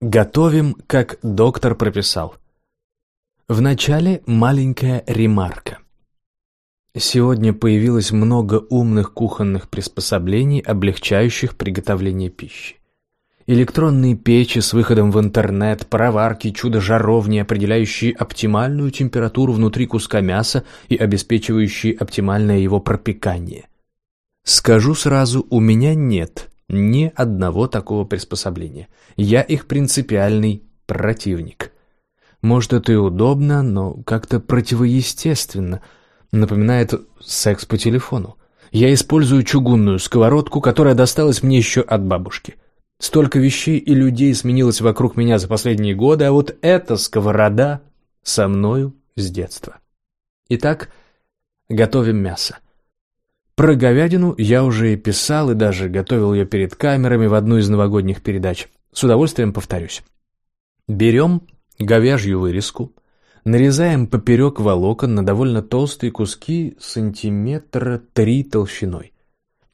Готовим, как доктор прописал. Вначале маленькая ремарка. Сегодня появилось много умных кухонных приспособлений, облегчающих приготовление пищи. Электронные печи с выходом в интернет, пароварки, чудо-жаровни, определяющие оптимальную температуру внутри куска мяса и обеспечивающие оптимальное его пропекание. Скажу сразу, у меня нет ни одного такого приспособления. Я их принципиальный противник. Может, это и удобно, но как-то противоестественно. Напоминает секс по телефону. Я использую чугунную сковородку, которая досталась мне еще от бабушки. Столько вещей и людей сменилось вокруг меня за последние годы, а вот эта сковорода со мною с детства. Итак, готовим мясо. Про говядину я уже и писал, и даже готовил ее перед камерами в одну из новогодних передач. С удовольствием повторюсь. Берем говяжью вырезку, нарезаем поперек волокон на довольно толстые куски сантиметра три толщиной.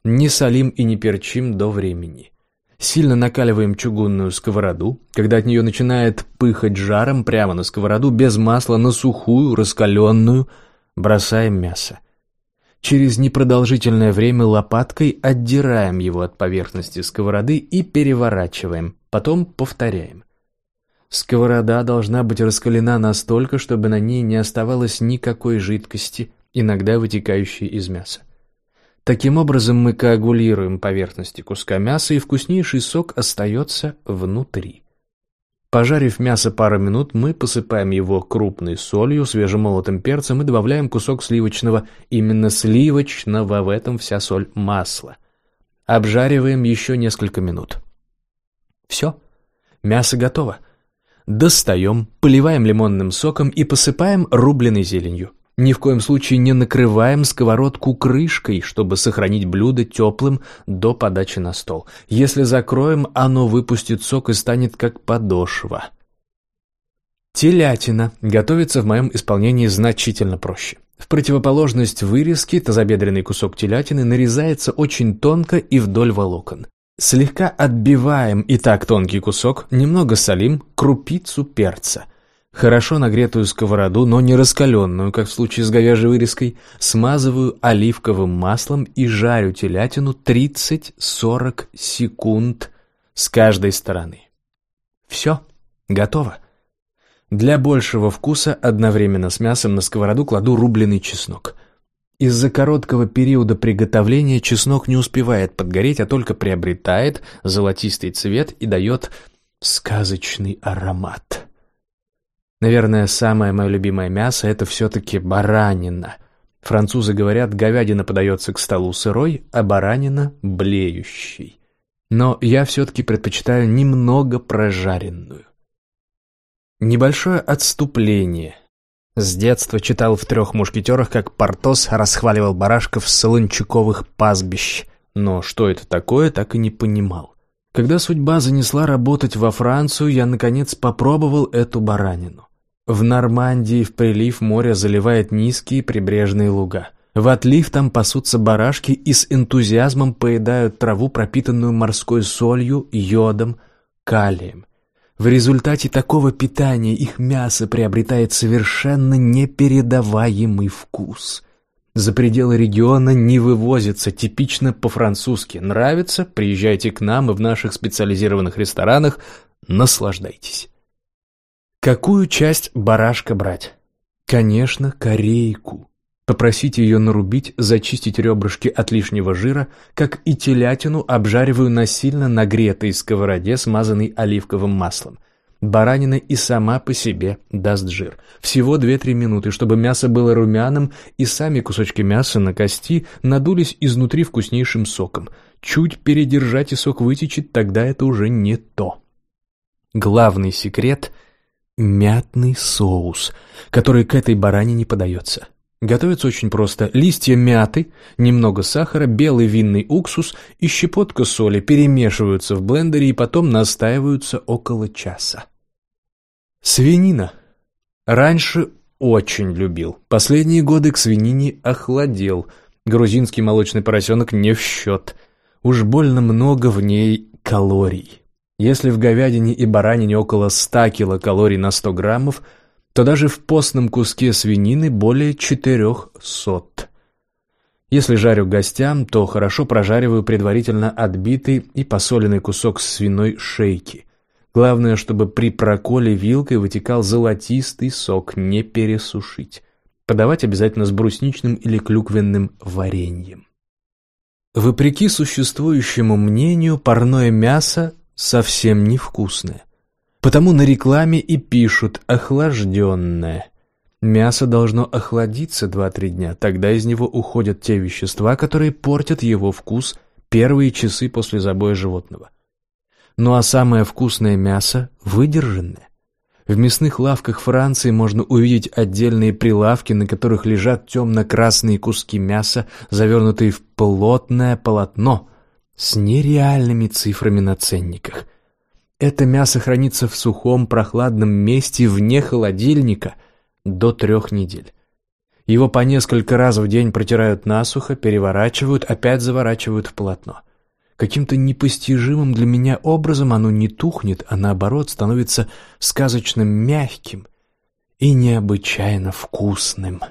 Не солим и не перчим до времени. Сильно накаливаем чугунную сковороду. Когда от нее начинает пыхать жаром прямо на сковороду, без масла, на сухую, раскаленную, бросаем мясо. Через непродолжительное время лопаткой отдираем его от поверхности сковороды и переворачиваем, потом повторяем. Сковорода должна быть раскалена настолько, чтобы на ней не оставалось никакой жидкости, иногда вытекающей из мяса. Таким образом мы коагулируем поверхности куска мяса, и вкуснейший сок остается внутри. Пожарив мясо пару минут, мы посыпаем его крупной солью, свежемолотым перцем и добавляем кусок сливочного, именно сливочного, в этом вся соль масла. Обжариваем еще несколько минут. Все, мясо готово. Достаем, поливаем лимонным соком и посыпаем рубленой зеленью. Ни в коем случае не накрываем сковородку крышкой, чтобы сохранить блюдо теплым до подачи на стол. Если закроем, оно выпустит сок и станет как подошва. Телятина готовится в моем исполнении значительно проще. В противоположность вырезке тазобедренный кусок телятины нарезается очень тонко и вдоль волокон. Слегка отбиваем и так тонкий кусок, немного солим, крупицу перца – Хорошо нагретую сковороду, но не раскаленную, как в случае с говяжьей вырезкой, смазываю оливковым маслом и жарю телятину 30-40 секунд с каждой стороны. Все, готово. Для большего вкуса одновременно с мясом на сковороду кладу рубленый чеснок. Из-за короткого периода приготовления чеснок не успевает подгореть, а только приобретает золотистый цвет и дает сказочный аромат. Наверное, самое мое любимое мясо – это все-таки баранина. Французы говорят, говядина подается к столу сырой, а баранина – блеющей. Но я все-таки предпочитаю немного прожаренную. Небольшое отступление. С детства читал в «Трех мушкетерах», как Портос расхваливал барашков с солончаковых пастбищ. Но что это такое, так и не понимал. Когда судьба занесла работать во Францию, я, наконец, попробовал эту баранину. В Нормандии в прилив моря заливает низкие прибрежные луга. В отлив там пасутся барашки и с энтузиазмом поедают траву, пропитанную морской солью, йодом, калием. В результате такого питания их мясо приобретает совершенно непередаваемый вкус. За пределы региона не вывозится, типично по-французски. Нравится? Приезжайте к нам и в наших специализированных ресторанах наслаждайтесь. Какую часть барашка брать? Конечно, корейку. Попросите ее нарубить, зачистить ребрышки от лишнего жира, как и телятину обжариваю на сильно нагретой сковороде, смазанной оливковым маслом. Баранина и сама по себе даст жир. Всего 2-3 минуты, чтобы мясо было румяным, и сами кусочки мяса на кости надулись изнутри вкуснейшим соком. Чуть передержать и сок вытечет, тогда это уже не то. Главный секрет — мятный соус, который к этой баранине подается. Готовится очень просто. Листья мяты, немного сахара, белый винный уксус и щепотка соли перемешиваются в блендере и потом настаиваются около часа. Свинина. Раньше очень любил. Последние годы к свинине охладел. Грузинский молочный поросенок не в счет. Уж больно много в ней калорий. Если в говядине и баранине около 100 килокалорий на 100 граммов, то даже в постном куске свинины более 400. Если жарю гостям, то хорошо прожариваю предварительно отбитый и посоленный кусок свиной шейки. Главное, чтобы при проколе вилкой вытекал золотистый сок, не пересушить. Подавать обязательно с брусничным или клюквенным вареньем. Вопреки существующему мнению, парное мясо совсем невкусное. Потому на рекламе и пишут «охлажденное». Мясо должно охладиться 2-3 дня, тогда из него уходят те вещества, которые портят его вкус первые часы после забоя животного. Ну а самое вкусное мясо – выдержанное. В мясных лавках Франции можно увидеть отдельные прилавки, на которых лежат темно-красные куски мяса, завернутые в плотное полотно с нереальными цифрами на ценниках. Это мясо хранится в сухом прохладном месте вне холодильника до трех недель. Его по несколько раз в день протирают насухо, переворачивают, опять заворачивают в полотно. Каким-то непостижимым для меня образом оно не тухнет, а наоборот становится сказочно мягким и необычайно вкусным.